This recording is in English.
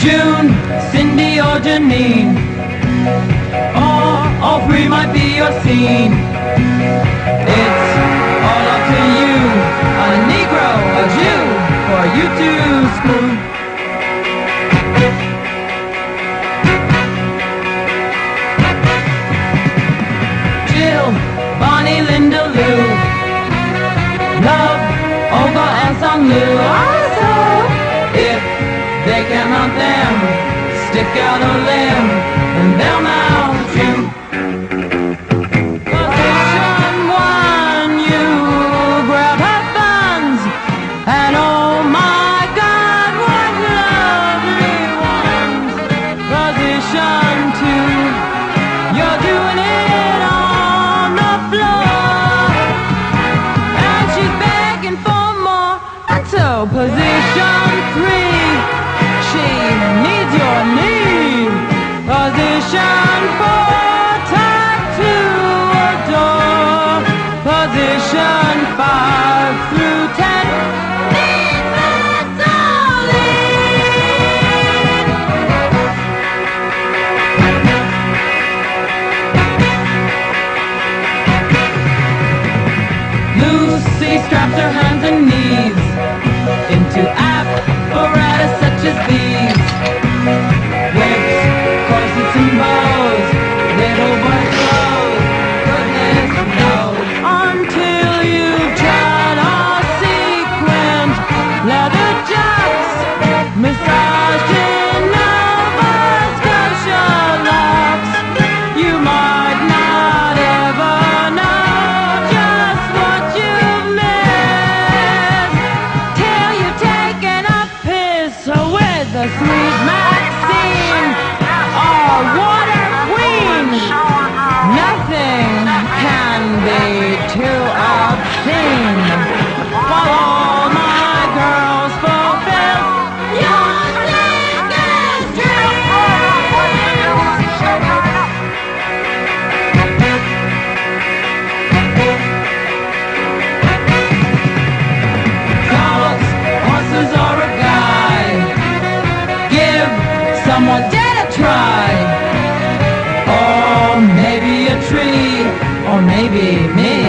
June, Cindy or Janine. Or all three might be your scene. It's all up to you, a Negro, a Jew, for you to screw. Jill, Bonnie, Linda, Lou, Love, Olga, and Song Lu. Stick out a limb, and they'll mount you. Position one, you grab her thumbs, and oh my God, what lovely ones. Position two, you're doing it on the floor, and she's begging for more. Until position three, she Position five too obscene. While all my girls fulfill your. Dogs, horses, or a guy. Give someone a try. Or maybe a tree, or maybe me.